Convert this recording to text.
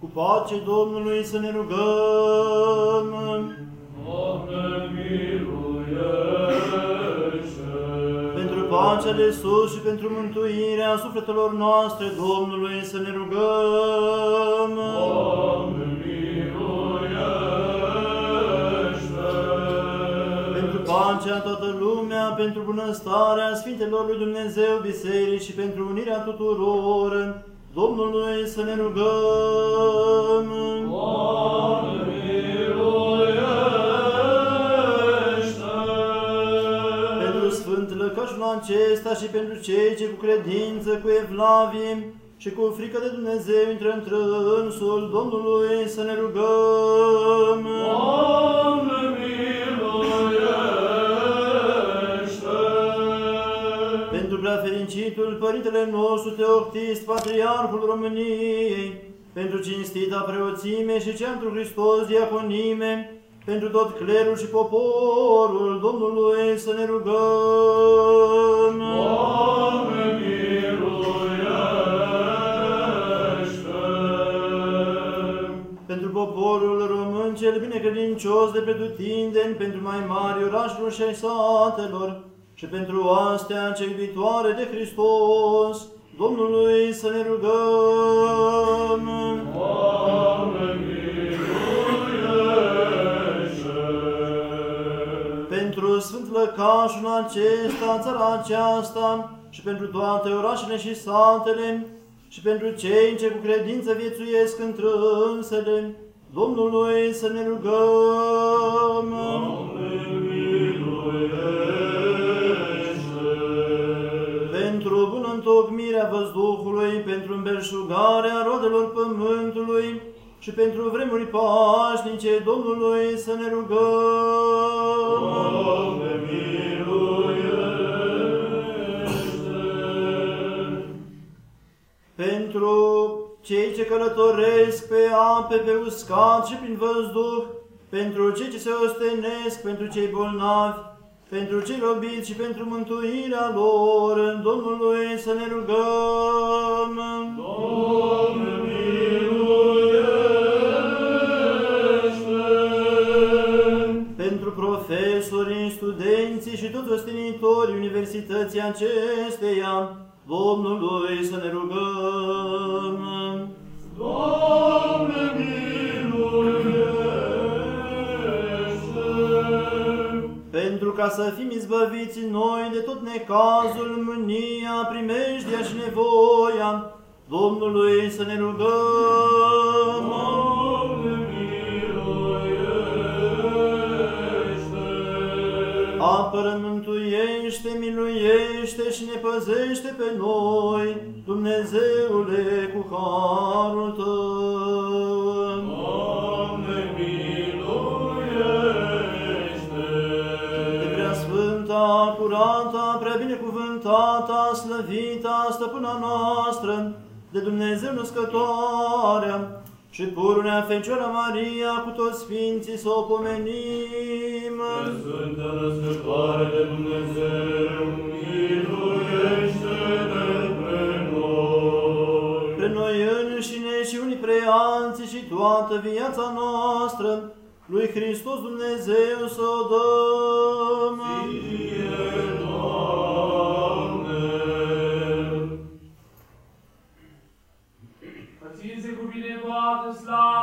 Cu pace Domnului să ne rugăm. Doamne, miluiește! Pentru pacea de sus și pentru mântuirea sufletelor noastre, Domnului să ne rugăm. Doamne, miluiește! Pentru pacea în toată lumea, pentru bunăstarea Sfintelor lui Dumnezeu, Biserici și pentru unirea tuturor, Domnului să ne rugăm. Doamne, miluiește! Pentru Sfânt lăcașul acesta și pentru cei ce cu credință, cu evlavie și cu frică de Dumnezeu intră în trânsul Domnului să ne rugăm. Preafericitul Părintele nostru Teoctist, Patriarhul României, pentru cinstita preoțime și cea întru Hristos diaconime, pentru tot clerul și poporul Domnului să ne rugăm. Doamne, miluiește! Pentru poporul român cel binecredincios de pretutindeni, pentru mai mari orașelor și ai satelor, și pentru astea cei iubitoare de Hristos, Domnului să ne rugăm. Doamne, miluiește! Pentru Sfânt Lăcașul acesta, țara aceasta, și pentru toate orașele și satele, și pentru cei ce cu credință viețuiesc întrânsele, Domnului să ne rugăm. Doamne, văzduhului, pentru îmbelșugarea rodelor pământului și pentru vremuri pașnice Domnului să ne rugăm. Doamne, miluiește! Pentru cei ce călătoresc pe ape, pe uscat și prin văzduh, pentru cei ce se ostenesc, pentru cei bolnavi, pentru cei robiți și pentru mântuirea lor, Domnului să ne rugăm. Doamne, miluiește! Pentru profesorii, studenții și toți ostenitorii universității acesteia, Domnului să ne rugăm. Doamne, miluiește! Pentru ca să fim izbăviți noi de tot necazul, mânia, primejdia și nevoia, Domnului să ne rugăm. Doamne, miluiește! Apără, mântuiește, miluiește și ne păzește pe noi, Dumnezeule, cu harul Tău. Binecuvântata, slăvita, stăpâna noastră, de Dumnezeu născătoarea și pururea Fecioara Maria cu toți Sfinții să o pomenim. Sfântă Născătoare de Dumnezeu, miluiește-ne pre noi! Pre noi înșine și unii pre alții și toată viața noastră, lui Hristos Dumnezeu să o dăm. Baptize cu bine poate slavă.